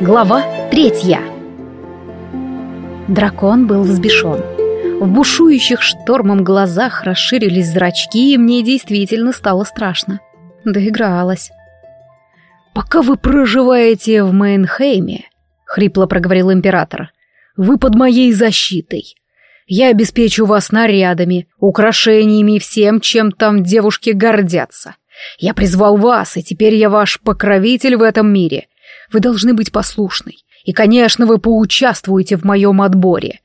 Глава третья Дракон был взбешен. В бушующих штормом глазах расширились зрачки, и мне действительно стало страшно. Доигралась. «Пока вы проживаете в Мейнхейме», — хрипло проговорил император, — «вы под моей защитой. Я обеспечу вас нарядами, украшениями и всем, чем там девушки гордятся. Я призвал вас, и теперь я ваш покровитель в этом мире. Вы должны быть послушной. И, конечно, вы поучаствуете в моем отборе.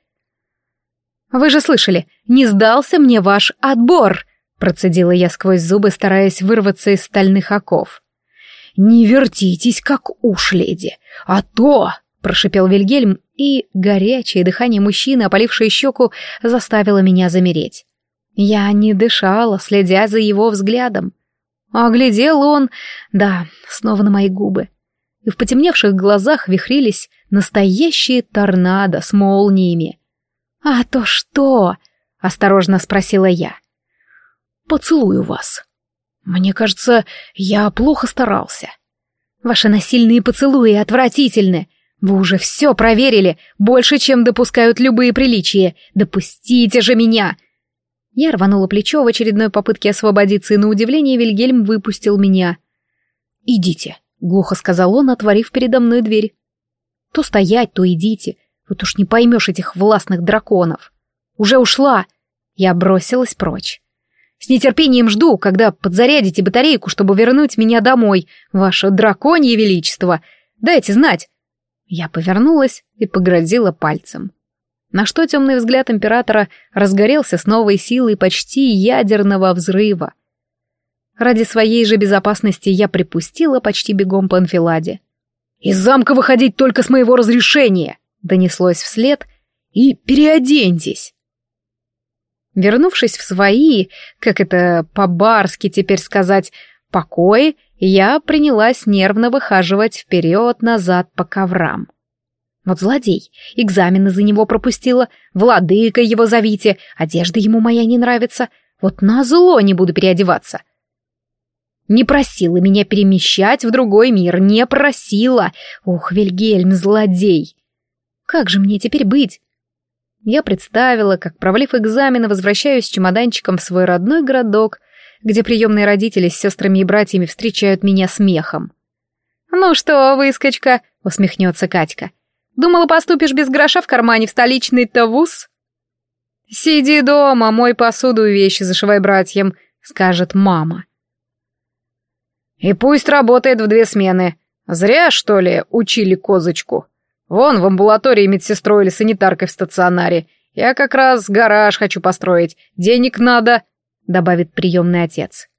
Вы же слышали, не сдался мне ваш отбор, процедила я сквозь зубы, стараясь вырваться из стальных оков. Не вертитесь, как уж, леди, а то, прошипел Вильгельм, и горячее дыхание мужчины, опалившее щеку, заставило меня замереть. Я не дышала, следя за его взглядом. А глядел он, да, снова на мои губы и в потемневших глазах вихрились настоящие торнадо с молниями. «А то что?» — осторожно спросила я. «Поцелую вас. Мне кажется, я плохо старался. Ваши насильные поцелуи отвратительны. Вы уже все проверили, больше, чем допускают любые приличия. Допустите же меня!» Я рванула плечо в очередной попытке освободиться, и на удивление Вильгельм выпустил меня. «Идите», глухо сказал он, отворив передо мной дверь. То стоять, то идите. Вот уж не поймешь этих властных драконов. Уже ушла. Я бросилась прочь. С нетерпением жду, когда подзарядите батарейку, чтобы вернуть меня домой, ваше драконье величество. Дайте знать. Я повернулась и погрозила пальцем. На что темный взгляд императора разгорелся с новой силой почти ядерного взрыва. Ради своей же безопасности я припустила почти бегом по анфиладе. «Из замка выходить только с моего разрешения!» — донеслось вслед. «И переоденьтесь!» Вернувшись в свои, как это по-барски теперь сказать, покои, я принялась нервно выхаживать вперед-назад по коврам. Вот злодей, экзамены за него пропустила, владыка его зовите, одежда ему моя не нравится, вот на зло не буду переодеваться. Не просила меня перемещать в другой мир, не просила. Ух, Вильгельм, злодей! Как же мне теперь быть? Я представила, как, провалив экзамены, возвращаюсь с чемоданчиком в свой родной городок, где приемные родители с сестрами и братьями встречают меня смехом. «Ну что, выскочка?» — усмехнется Катька. «Думала, поступишь без гроша в кармане в столичный-то вуз?» «Сиди дома, мой посуду и вещи зашивай братьям», — скажет мама. И пусть работает в две смены. Зря, что ли, учили козочку. Вон в амбулатории медсестрой или санитаркой в стационаре. Я как раз гараж хочу построить. Денег надо, добавит приемный отец.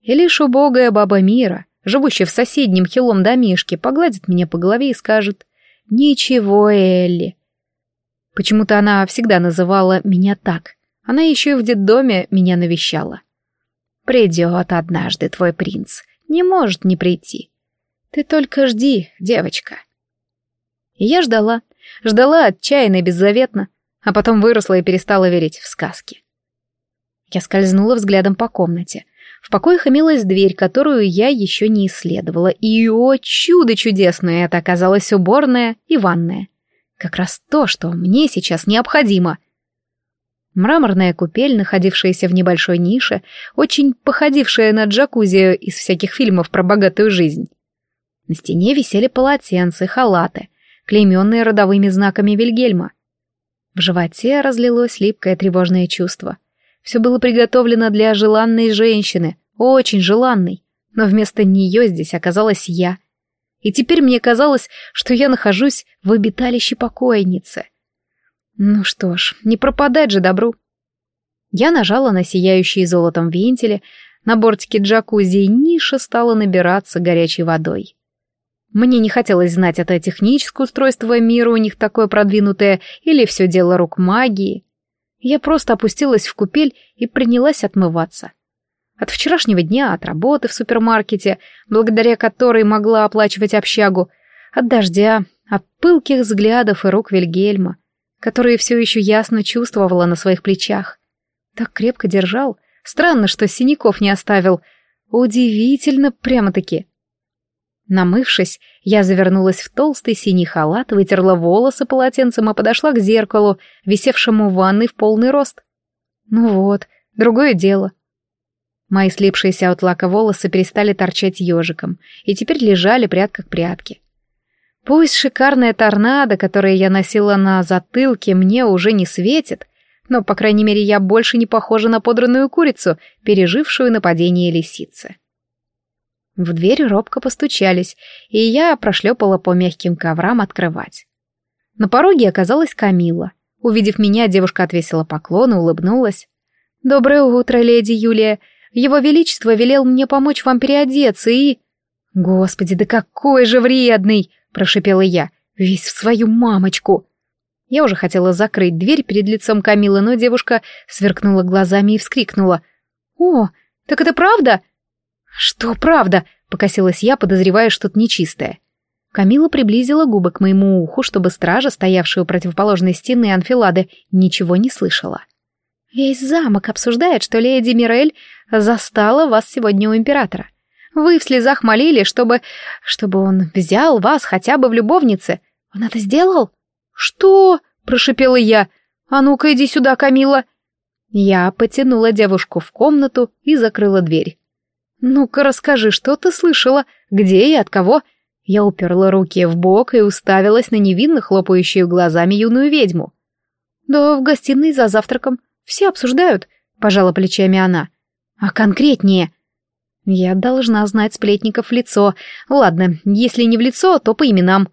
И лишь убогая баба Мира, живущая в соседнем хилом домишке, погладит меня по голове и скажет «Ничего, Элли». Почему-то она всегда называла меня так. Она еще и в детдоме меня навещала. «Придет однажды твой принц не может не прийти. Ты только жди, девочка. И я ждала, ждала отчаянно и беззаветно, а потом выросла и перестала верить в сказки. Я скользнула взглядом по комнате. В покоях имелась дверь, которую я еще не исследовала, и, о, чудо чудесное, это оказалась уборная и ванная. Как раз то, что мне сейчас необходимо. Мраморная купель, находившаяся в небольшой нише, очень походившая на джакузи из всяких фильмов про богатую жизнь. На стене висели полотенца, халаты, клейменные родовыми знаками Вильгельма. В животе разлилось липкое тревожное чувство. Все было приготовлено для желанной женщины, очень желанной, но вместо нее здесь оказалась я. И теперь мне казалось, что я нахожусь в обиталище покойницы — ну что ж, не пропадать же добру. Я нажала на сияющие золотом вентили, на бортике джакузи, и ниша стала набираться горячей водой. Мне не хотелось знать, это техническое устройство мира у них такое продвинутое, или все дело рук магии. Я просто опустилась в купель и принялась отмываться. От вчерашнего дня, от работы в супермаркете, благодаря которой могла оплачивать общагу, от дождя, от пылких взглядов и рук Вильгельма, который все еще ясно чувствовала на своих плечах. Так крепко держал. Странно, что синяков не оставил. Удивительно прямо-таки. Намывшись, я завернулась в толстый синий халат, вытерла волосы полотенцем и подошла к зеркалу, висевшему в ванной в полный рост. Ну вот, другое дело. Мои слипшиеся от лака волосы перестали торчать ежиком и теперь лежали прядка к прядке. Пусть шикарная торнадо, которое я носила на затылке, мне уже не светит, но, по крайней мере, я больше не похожа на подранную курицу, пережившую нападение лисицы. В дверь робко постучались, и я прошлепала по мягким коврам открывать. На пороге оказалась Камила. Увидев меня, девушка отвесила поклон и улыбнулась. «Доброе утро, леди Юлия. Его Величество велел мне помочь вам переодеться и...» «Господи, да какой же вредный!» прошипела я, весь в свою мамочку. Я уже хотела закрыть дверь перед лицом Камилы, но девушка сверкнула глазами и вскрикнула. «О, так это правда?» «Что правда?» — покосилась я, подозревая что-то нечистое. Камила приблизила губы к моему уху, чтобы стража, стоявшая у противоположной стены анфилады, ничего не слышала. «Весь замок обсуждает, что леди Мирель застала вас сегодня у императора. Вы в слезах молили, чтобы... чтобы он взял вас хотя бы в любовнице. Он это сделал? Что? Прошипела я. А ну-ка иди сюда, Камила. Я потянула девушку в комнату и закрыла дверь. «Ну-ка расскажи, что ты слышала? Где и от кого?» Я уперла руки в бок и уставилась на невинно хлопающую глазами юную ведьму. «Да в гостиной за завтраком. Все обсуждают», — пожала плечами она. «А конкретнее?» Я должна знать сплетников в лицо. Ладно, если не в лицо, то по именам.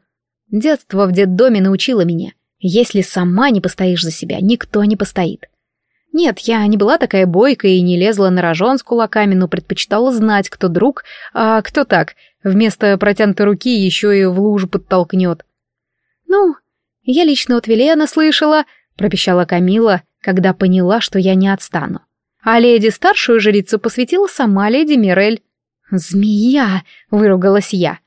Детство в детдоме научило меня. Если сама не постоишь за себя, никто не постоит. Нет, я не была такая бойкая и не лезла на рожон с кулаками, но предпочитала знать, кто друг, а кто так, вместо протянутой руки еще и в лужу подтолкнет. «Ну, я лично от Велена слышала», — пропищала Камила, когда поняла, что я не отстану. А леди старшую жрицу посвятила сама леди Мирель. «Змея!» — выругалась я.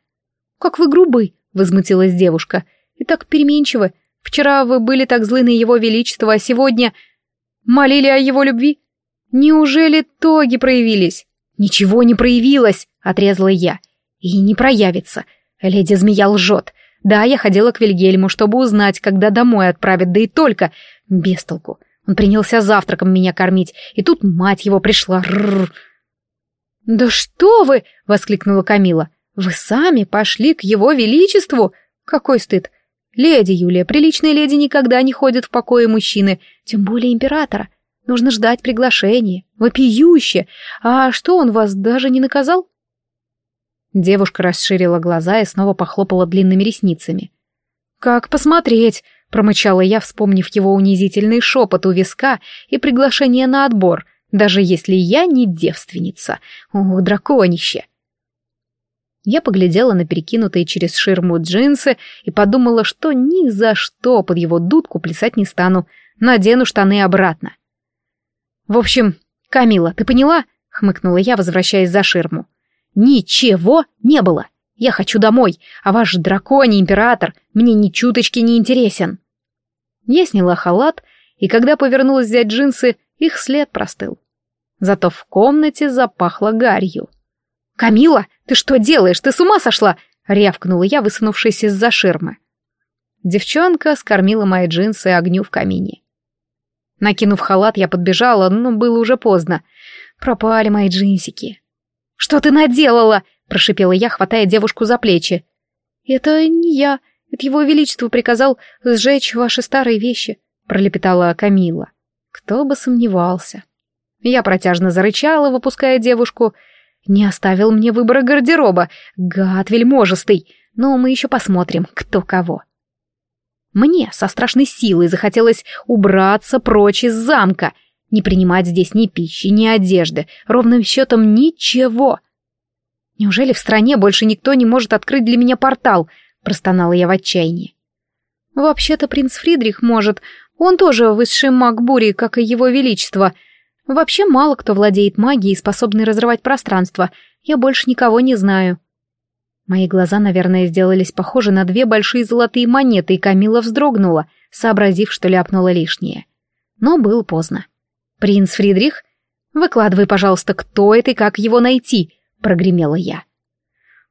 «Как вы грубы!» — возмутилась девушка. «И так переменчивы. Вчера вы были так злы на его величество, а сегодня молили о его любви. Неужели тоги проявились?» «Ничего не проявилось!» — отрезала я. «И не проявится. Леди Змея лжет. Да, я ходила к Вильгельму, чтобы узнать, когда домой отправят, да и только. без толку. Он принялся завтраком меня кормить, и тут мать его пришла. Рррр. «Да что вы!» — воскликнула Камила. «Вы сами пошли к его величеству? Какой стыд! Леди Юлия, приличные леди никогда не ходят в покое мужчины, тем более императора. Нужно ждать приглашения. Вопиюще! А что, он вас даже не наказал?» Девушка расширила глаза и снова похлопала длинными ресницами. «Как посмотреть? Промычала я, вспомнив его унизительный шепот у виска и приглашение на отбор, даже если я не девственница. Ух, драконище! Я поглядела на перекинутые через ширму джинсы и подумала, что ни за что под его дудку плясать не стану, надену штаны обратно. «В общем, Камила, ты поняла?» — хмыкнула я, возвращаясь за ширму. «Ничего не было. Я хочу домой, а ваш драконий император мне ни чуточки не интересен». Я сняла халат, и когда повернулась взять джинсы, их след простыл. Зато в комнате запахло гарью. «Камила, ты что делаешь? Ты с ума сошла?» — рявкнула я, высунувшись из-за ширмы. Девчонка скормила мои джинсы огню в камине. Накинув халат, я подбежала, но было уже поздно. Пропали мои джинсики. «Что ты наделала?» — прошипела я, хватая девушку за плечи. «Это не я», это его величество приказал сжечь ваши старые вещи», — пролепетала Камила. Кто бы сомневался. Я протяжно зарычала, выпуская девушку. Не оставил мне выбора гардероба, гад вельможистый, но мы еще посмотрим, кто кого. Мне со страшной силой захотелось убраться прочь из замка, не принимать здесь ни пищи, ни одежды, ровным счетом ничего. Неужели в стране больше никто не может открыть для меня портал — простонала я в отчаянии. Вообще-то принц Фридрих может, он тоже высший маг бури, как и его величество. Вообще мало кто владеет магией, способный разрывать пространство. Я больше никого не знаю. Мои глаза, наверное, сделались похожи на две большие золотые монеты, и Камила вздрогнула, сообразив, что ляпнула лишнее. Но было поздно. «Принц Фридрих? Выкладывай, пожалуйста, кто это и как его найти?» — прогремела я.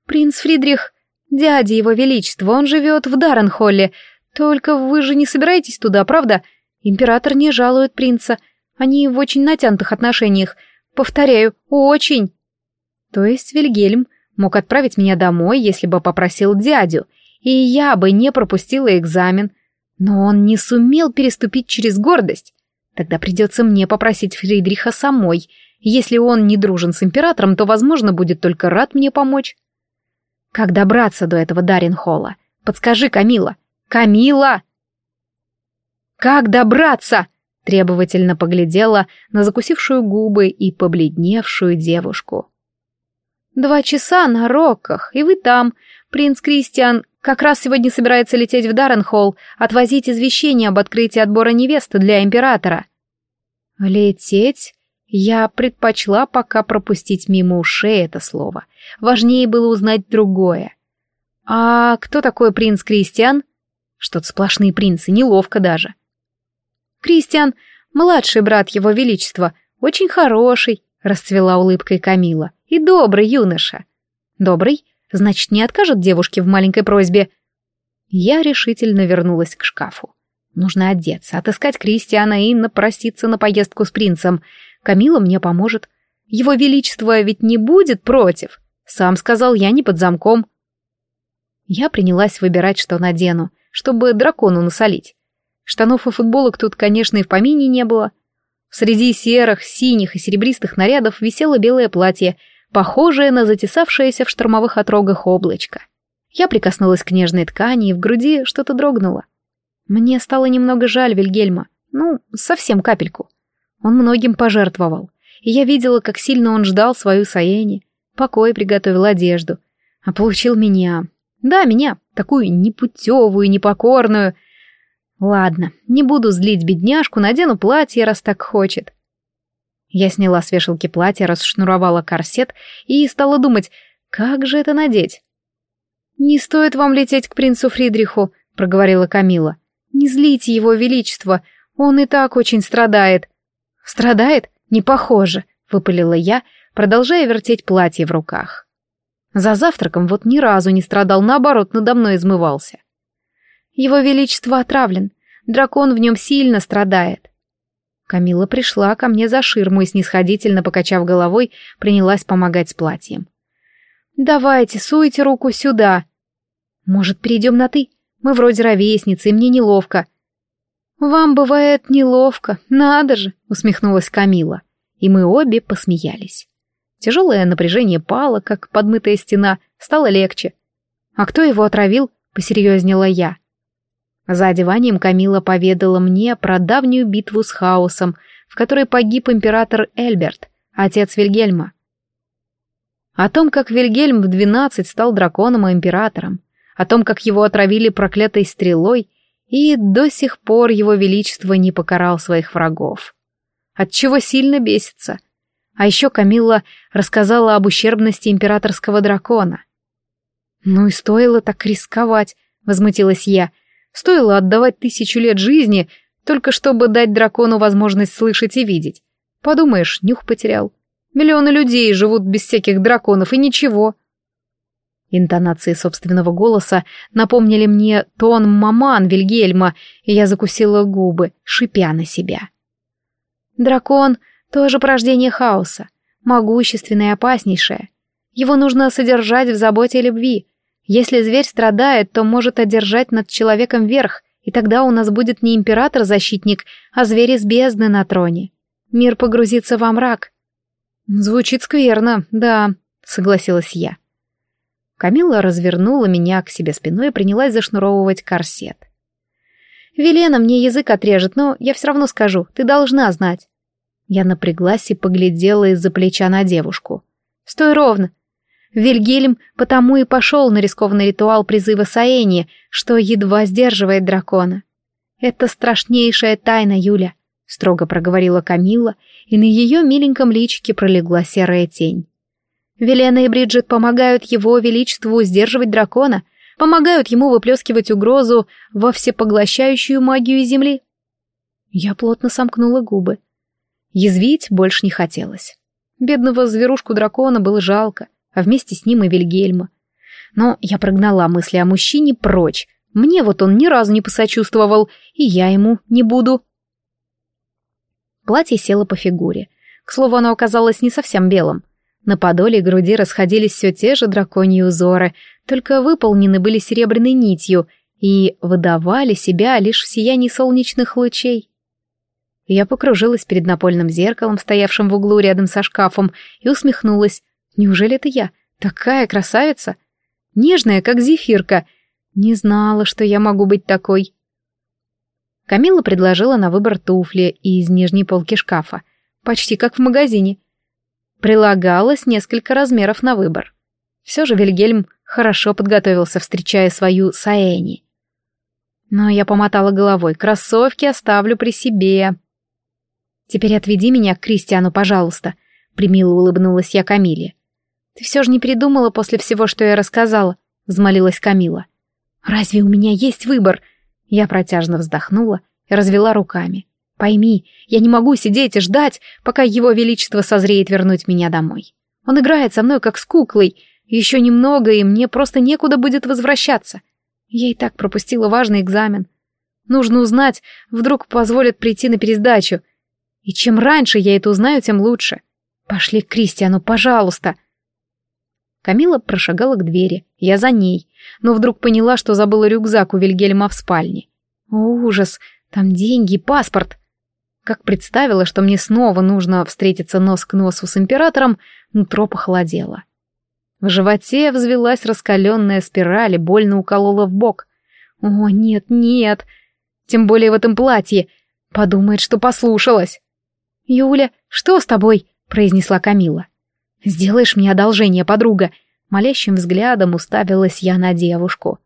«Принц Фридрих, дядя его величества, он живет в Дарренхолле. Только вы же не собираетесь туда, правда? Император не жалует принца. Они в очень натянутых отношениях. Повторяю, очень!» То есть Вильгельм мог отправить меня домой, если бы попросил дядю, и я бы не пропустила экзамен. Но он не сумел переступить через гордость. Тогда придется мне попросить Фридриха самой. Если он не дружен с императором, то, возможно, будет только рад мне помочь. Как добраться до этого Даринхола? Подскажи, Камила. Камила! Как добраться? Требовательно поглядела на закусившую губы и побледневшую девушку. Два часа на роках, и вы там. Принц Кристиан как раз сегодня собирается лететь в Дарренхолл, отвозить извещение об открытии отбора невесты для императора. Лететь? Я предпочла пока пропустить мимо ушей это слово. Важнее было узнать другое. А кто такой принц Кристиан? Что-то сплошные принцы, неловко даже. Кристиан, младший брат его величества, очень хороший, расцвела улыбкой Камила. И добрый юноша. Добрый? Значит, не откажет девушке в маленькой просьбе. Я решительно вернулась к шкафу. Нужно одеться, отыскать Кристиана и напроситься на поездку с принцем. Камила мне поможет. Его величество ведь не будет против. Сам сказал, я не под замком. Я принялась выбирать, что надену, чтобы дракону насолить. Штанов и футболок тут, конечно, и в помине не было. Среди серых, синих и серебристых нарядов висело белое платье — похожее на затесавшееся в штормовых отрогах облачко. Я прикоснулась к нежной ткани, и в груди что-то дрогнуло. Мне стало немного жаль Вильгельма, ну, совсем капельку. Он многим пожертвовал, и я видела, как сильно он ждал свою Саэни, покой приготовил одежду, а получил меня. Да, меня, такую непутевую, непокорную. Ладно, не буду злить бедняжку, надену платье, раз так хочет. Я сняла с вешалки платье, расшнуровала корсет и стала думать, как же это надеть. «Не стоит вам лететь к принцу Фридриху», — проговорила Камила. «Не злите его величество, он и так очень страдает». «Страдает? Не похоже», — выпалила я, продолжая вертеть платье в руках. За завтраком вот ни разу не страдал, наоборот, надо мной измывался. «Его величество отравлен, дракон в нем сильно страдает. Камила пришла ко мне за ширму и, снисходительно покачав головой, принялась помогать с платьем. «Давайте, суйте руку сюда!» «Может, перейдем на «ты»? Мы вроде ровесницы, и мне неловко». «Вам бывает неловко, надо же!» — усмехнулась Камила. И мы обе посмеялись. Тяжелое напряжение пало, как подмытая стена, стало легче. «А кто его отравил?» — посерьезнела я. За одеванием Камила поведала мне про давнюю битву с хаосом, в которой погиб император Эльберт, отец Вильгельма. О том, как Вильгельм в двенадцать стал драконом и императором, о том, как его отравили проклятой стрелой, и до сих пор его величество не покарал своих врагов. Отчего сильно бесится. А еще Камилла рассказала об ущербности императорского дракона. «Ну и стоило так рисковать», — возмутилась я, — Стоило отдавать тысячу лет жизни, только чтобы дать дракону возможность слышать и видеть. Подумаешь, нюх потерял. Миллионы людей живут без всяких драконов, и ничего. Интонации собственного голоса напомнили мне тон маман Вильгельма, и я закусила губы, шипя на себя. Дракон — тоже порождение хаоса, могущественное и опаснейшее. Его нужно содержать в заботе и любви, если зверь страдает, то может одержать над человеком верх, и тогда у нас будет не император-защитник, а зверь из бездны на троне. Мир погрузится во мрак. Звучит скверно, да, согласилась я. Камила развернула меня к себе спиной и принялась зашнуровывать корсет. «Велена мне язык отрежет, но я все равно скажу, ты должна знать». Я напряглась и поглядела из-за плеча на девушку. «Стой ровно, Вильгельм потому и пошел на рискованный ритуал призыва Саэни, что едва сдерживает дракона. «Это страшнейшая тайна, Юля», — строго проговорила Камила, и на ее миленьком личике пролегла серая тень. «Велена и Бриджит помогают его величеству сдерживать дракона, помогают ему выплескивать угрозу во всепоглощающую магию Земли. Я плотно сомкнула губы. Язвить больше не хотелось. Бедного зверушку-дракона было жалко, а вместе с ним и Вильгельма. Но я прогнала мысли о мужчине прочь. Мне вот он ни разу не посочувствовал, и я ему не буду. Платье село по фигуре. К слову, оно оказалось не совсем белым. На подоле и груди расходились все те же драконьи узоры, только выполнены были серебряной нитью и выдавали себя лишь в сиянии солнечных лучей. Я покружилась перед напольным зеркалом, стоявшим в углу рядом со шкафом, и усмехнулась. Неужели это я? Такая красавица? Нежная, как зефирка. Не знала, что я могу быть такой. Камила предложила на выбор туфли из нижней полки шкафа, почти как в магазине. Прилагалось несколько размеров на выбор. Все же Вильгельм хорошо подготовился, встречая свою Саэни. Но я помотала головой. Кроссовки оставлю при себе. Теперь отведи меня к Кристиану, пожалуйста. Примило улыбнулась я Камиле. Ты все же не передумала после всего, что я рассказала? Взмолилась Камила. Разве у меня есть выбор? Я протяжно вздохнула и развела руками. Пойми, я не могу сидеть и ждать, пока его величество созреет вернуть меня домой. Он играет со мной как с куклой. Еще немного, и мне просто некуда будет возвращаться. Я и так пропустила важный экзамен. Нужно узнать, вдруг позволят прийти на пересдачу. И чем раньше я это узнаю, тем лучше. Пошли к Кристиану, пожалуйста. Камила прошагала к двери, я за ней, но вдруг поняла, что забыла рюкзак у Вильгельма в спальне. О, ужас, там деньги, паспорт. Как представила, что мне снова нужно встретиться нос к носу с императором, нутро похолодело. В животе взвелась раскаленная спираль и больно уколола в бок. О, нет, нет, тем более в этом платье. Подумает, что послушалась. «Юля, что с тобой?» — произнесла Камила. «Сделаешь мне одолжение, подруга?» Молящим взглядом уставилась я на девушку.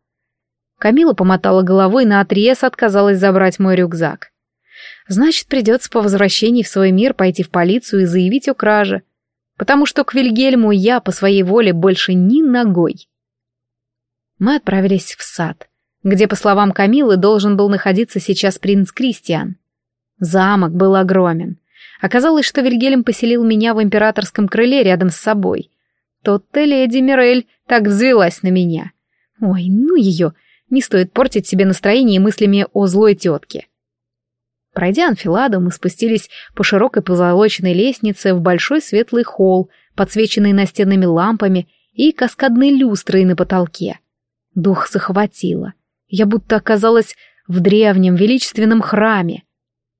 Камила помотала головой, наотрез отказалась забрать мой рюкзак. «Значит, придется по возвращении в свой мир пойти в полицию и заявить о краже, потому что к Вильгельму я по своей воле больше ни ногой». Мы отправились в сад, где, по словам Камилы, должен был находиться сейчас принц Кристиан. Замок был огромен. Оказалось, что Вильгельм поселил меня в императорском крыле рядом с собой. Тот-то леди Мирель так взвелась на меня. Ой, ну ее, не стоит портить себе настроение мыслями о злой тетке. Пройдя анфиладу, мы спустились по широкой позолоченной лестнице в большой светлый холл, подсвеченный настенными лампами и каскадной люстрой на потолке. Дух захватило. Я будто оказалась в древнем величественном храме.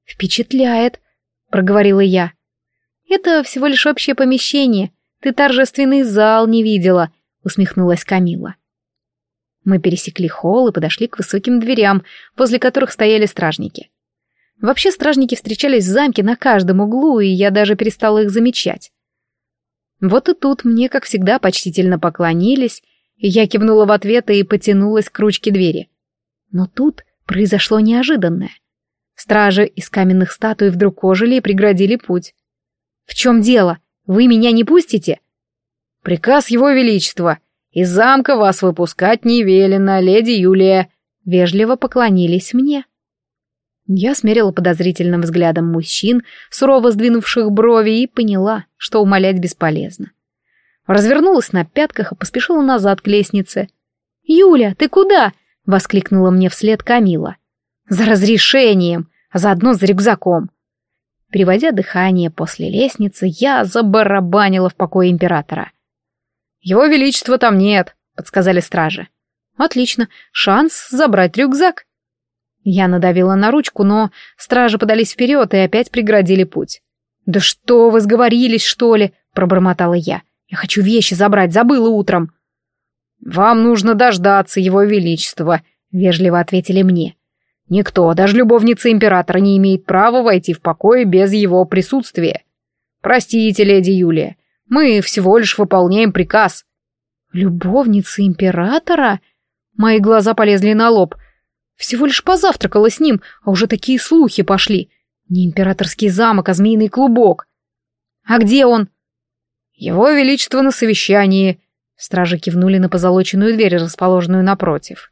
«Впечатляет», — проговорила я. «Это всего лишь общее помещение. Ты торжественный зал не видела», — усмехнулась Камила. Мы пересекли холл и подошли к высоким дверям, возле которых стояли стражники. Вообще стражники встречались в замке на каждом углу, и я даже перестала их замечать. Вот и тут мне, как всегда, почтительно поклонились, и я кивнула в ответ и потянулась к ручке двери. Но тут произошло неожиданное — Стражи из каменных статуй вдруг ожили и преградили путь. «В чем дело? Вы меня не пустите?» «Приказ его величества. Из замка вас выпускать не велено, леди Юлия». Вежливо поклонились мне. Я смерила подозрительным взглядом мужчин, сурово сдвинувших брови, и поняла, что умолять бесполезно. Развернулась на пятках и поспешила назад к лестнице. «Юля, ты куда?» — воскликнула мне вслед Камила. За разрешением, а заодно с рюкзаком. Переводя дыхание после лестницы, я забарабанила в покое императора. «Его величества там нет», — подсказали стражи. «Отлично, шанс забрать рюкзак». Я надавила на ручку, но стражи подались вперед и опять преградили путь. «Да что вы сговорились, что ли?» — пробормотала я. «Я хочу вещи забрать, забыла утром». «Вам нужно дождаться его величества», — вежливо ответили мне. Никто, даже любовница императора, не имеет права войти в покой без его присутствия. Простите, леди Юлия, мы всего лишь выполняем приказ. Любовница императора? Мои глаза полезли на лоб. Всего лишь позавтракала с ним, а уже такие слухи пошли. Не императорский замок, а змеиный клубок. А где он? Его величество на совещании. Стражи кивнули на позолоченную дверь, расположенную напротив.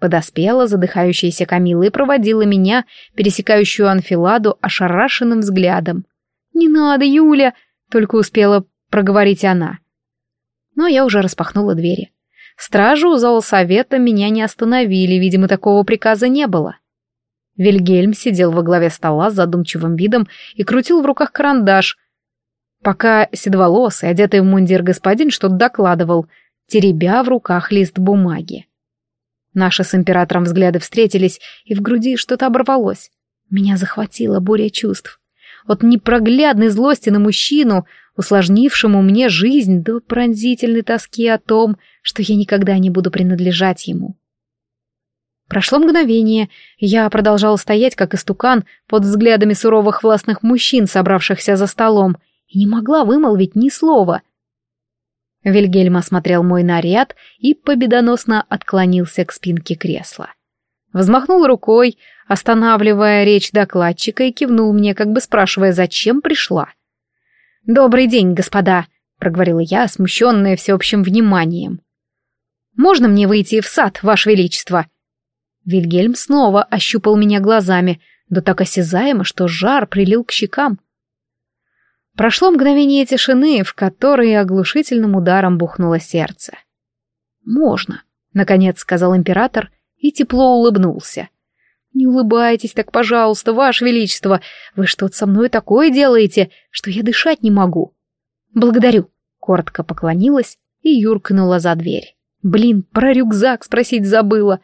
Подоспела задыхающаяся Камила и проводила меня, пересекающую анфиладу, ошарашенным взглядом. «Не надо, Юля!» — только успела проговорить она. Но я уже распахнула двери. Стражи у зала совета меня не остановили, видимо, такого приказа не было. Вильгельм сидел во главе стола с задумчивым видом и крутил в руках карандаш, пока седоволосый, одетый в мундир господин, что-то докладывал, теребя в руках лист бумаги. Наши с императором взгляды встретились, и в груди что-то оборвалось. Меня захватила буря чувств. От непроглядной злости на мужчину, усложнившему мне жизнь, до пронзительной тоски о том, что я никогда не буду принадлежать ему. Прошло мгновение, я продолжала стоять, как истукан, под взглядами суровых властных мужчин, собравшихся за столом, и не могла вымолвить ни слова. Вильгельм осмотрел мой наряд и победоносно отклонился к спинке кресла. Взмахнул рукой, останавливая речь докладчика, и кивнул мне, как бы спрашивая, зачем пришла. «Добрый день, господа», — проговорила я, смущенная всеобщим вниманием. «Можно мне выйти в сад, ваше величество?» Вильгельм снова ощупал меня глазами, да так осязаемо, что жар прилил к щекам. Прошло мгновение тишины, в которой оглушительным ударом бухнуло сердце. «Можно», — наконец сказал император и тепло улыбнулся. «Не улыбайтесь так, пожалуйста, ваше величество. Вы что-то со мной такое делаете, что я дышать не могу». «Благодарю», — коротко поклонилась и юркнула за дверь. «Блин, про рюкзак спросить забыла».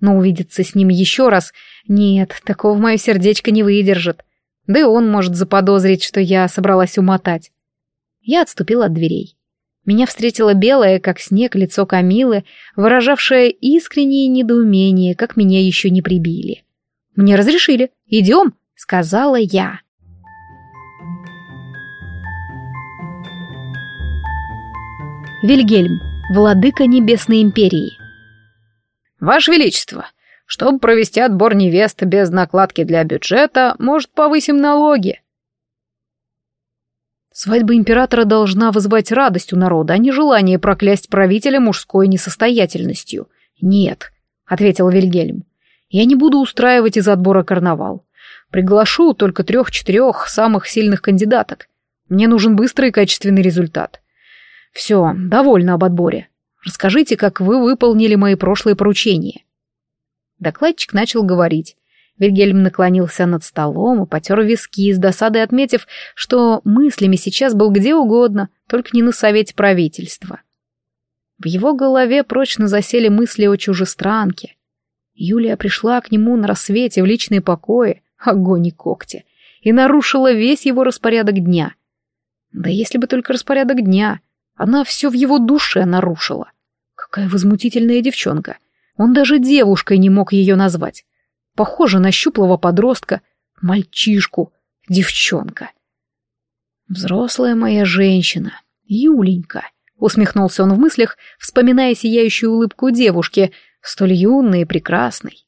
Но увидеться с ним еще раз... Нет, такого мое сердечко не выдержит. Да и он может заподозрить, что я собралась умотать. Я отступила от дверей. Меня встретило белое, как снег, лицо Камилы, выражавшее искреннее недоумение, как меня еще не прибили. «Мне разрешили. Идем», — сказала я. Вильгельм, владыка Небесной Империи. «Ваше Величество, чтобы провести отбор невесты без накладки для бюджета, может, повысим налоги. Свадьба императора должна вызывать радость у народа, а не желание проклясть правителя мужской несостоятельностью. Нет, ответил Вильгельм. Я не буду устраивать из отбора карнавал. Приглашу только трех-четырех самых сильных кандидаток. Мне нужен быстрый и качественный результат. Все, довольно об отборе. Расскажите, как вы выполнили мои прошлые поручения. Докладчик начал говорить. Вильгельм наклонился над столом и потер виски, с досадой отметив, что мыслями сейчас был где угодно, только не на совете правительства. В его голове прочно засели мысли о чужестранке. Юлия пришла к нему на рассвете в личные покои, огонь и когти, и нарушила весь его распорядок дня. Да если бы только распорядок дня, она все в его душе нарушила. Какая возмутительная девчонка — он даже девушкой не мог ее назвать. Похоже на щуплого подростка, мальчишку, девчонка. «Взрослая моя женщина, Юленька», — усмехнулся он в мыслях, вспоминая сияющую улыбку девушки, столь юной и прекрасной.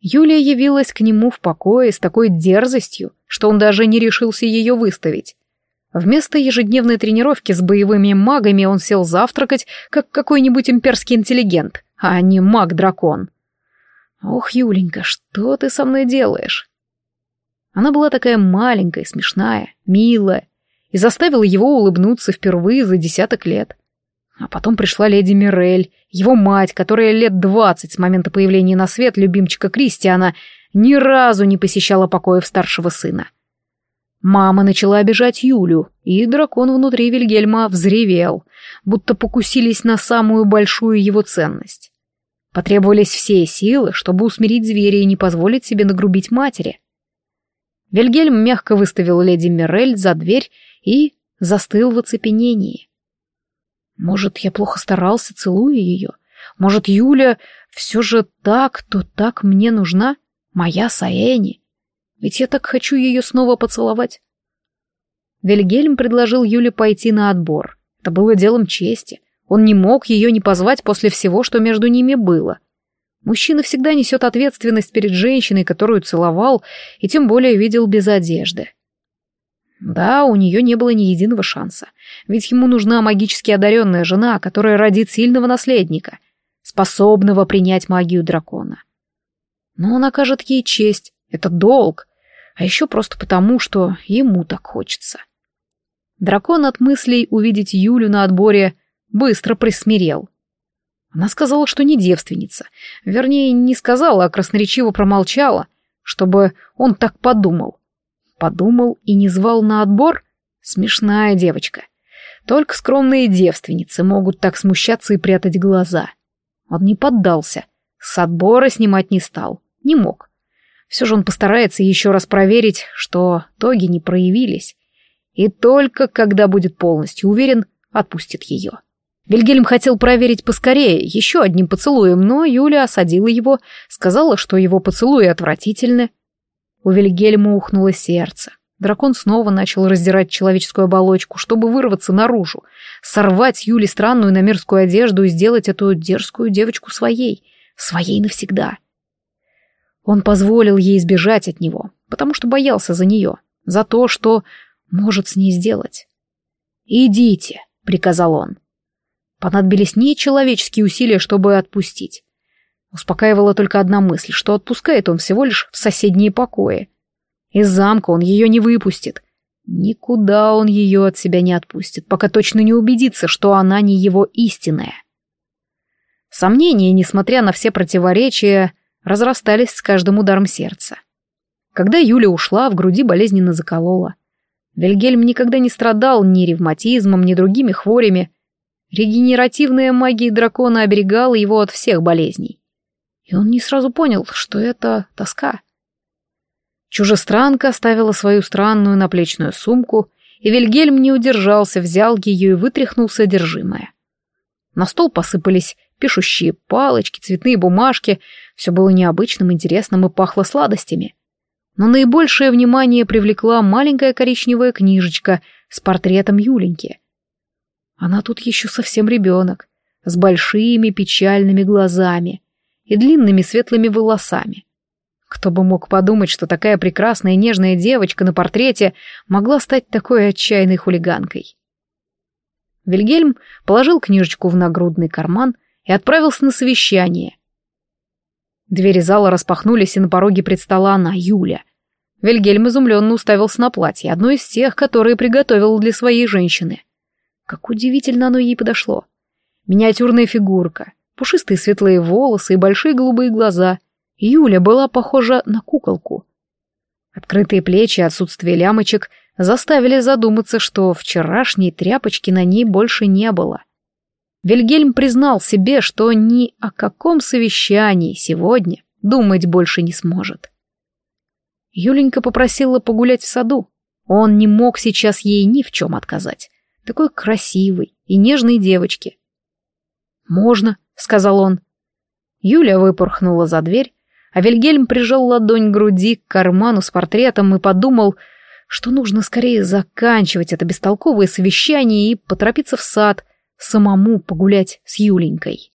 Юлия явилась к нему в покое с такой дерзостью, что он даже не решился ее выставить. Вместо ежедневной тренировки с боевыми магами он сел завтракать, как какой-нибудь имперский интеллигент а не маг-дракон. Ох, Юленька, что ты со мной делаешь? Она была такая маленькая, смешная, милая, и заставила его улыбнуться впервые за десяток лет. А потом пришла леди Мирель, его мать, которая лет двадцать с момента появления на свет любимчика Кристиана ни разу не посещала покоев старшего сына. Мама начала обижать Юлю, и дракон внутри Вильгельма взревел, будто покусились на самую большую его ценность. Потребовались все силы, чтобы усмирить зверя и не позволить себе нагрубить матери. Вильгельм мягко выставил леди Мирель за дверь и застыл в оцепенении. Может, я плохо старался, целуя ее? Может, Юля все же так, то так мне нужна? Моя Саэни? Ведь я так хочу ее снова поцеловать. Вильгельм предложил Юле пойти на отбор. Это было делом чести. Он не мог ее не позвать после всего, что между ними было. Мужчина всегда несет ответственность перед женщиной, которую целовал, и тем более видел без одежды. Да, у нее не было ни единого шанса, ведь ему нужна магически одаренная жена, которая родит сильного наследника, способного принять магию дракона. Но он окажет ей честь, это долг, а еще просто потому, что ему так хочется. Дракон от мыслей увидеть Юлю на отборе быстро присмирел. Она сказала, что не девственница. Вернее, не сказала, а красноречиво промолчала, чтобы он так подумал. Подумал и не звал на отбор? Смешная девочка. Только скромные девственницы могут так смущаться и прятать глаза. Он не поддался. С отбора снимать не стал. Не мог. Все же он постарается еще раз проверить, что тоги не проявились. И только когда будет полностью уверен, отпустит ее. Вильгельм хотел проверить поскорее, еще одним поцелуем, но Юля осадила его, сказала, что его поцелуи отвратительны. У Вильгельма ухнуло сердце. Дракон снова начал раздирать человеческую оболочку, чтобы вырваться наружу, сорвать Юле странную намерскую одежду и сделать эту дерзкую девочку своей, своей навсегда. Он позволил ей сбежать от него, потому что боялся за нее, за то, что может с ней сделать. «Идите», — приказал он. Понадобились нечеловеческие усилия, чтобы отпустить. Успокаивала только одна мысль, что отпускает он всего лишь в соседние покои. Из замка он ее не выпустит. Никуда он ее от себя не отпустит, пока точно не убедится, что она не его истинная. Сомнения, несмотря на все противоречия, разрастались с каждым ударом сердца. Когда Юля ушла, в груди болезненно заколола. Вильгельм никогда не страдал ни ревматизмом, ни другими хворями, Регенеративная магия дракона оберегала его от всех болезней. И он не сразу понял, что это тоска. Чужестранка оставила свою странную наплечную сумку, и Вильгельм не удержался, взял ее и вытряхнул содержимое. На стол посыпались пишущие палочки, цветные бумажки, все было необычным, интересным и пахло сладостями. Но наибольшее внимание привлекла маленькая коричневая книжечка с портретом Юленьки — она тут еще совсем ребенок, с большими печальными глазами и длинными светлыми волосами. Кто бы мог подумать, что такая прекрасная нежная девочка на портрете могла стать такой отчаянной хулиганкой. Вильгельм положил книжечку в нагрудный карман и отправился на совещание. Двери зала распахнулись, и на пороге предстала она, Юля. Вильгельм изумленно уставился на платье, одно из тех, которые приготовил для своей женщины — как удивительно оно ей подошло. Миниатюрная фигурка, пушистые светлые волосы и большие голубые глаза. Юля была похожа на куколку. Открытые плечи и отсутствие лямочек заставили задуматься, что вчерашней тряпочки на ней больше не было. Вильгельм признал себе, что ни о каком совещании сегодня думать больше не сможет. Юленька попросила погулять в саду. Он не мог сейчас ей ни в чем отказать такой красивой и нежной девочки. «Можно», — сказал он. Юля выпорхнула за дверь, а Вильгельм прижал ладонь к груди, к карману с портретом и подумал, что нужно скорее заканчивать это бестолковое совещание и поторопиться в сад, самому погулять с Юленькой.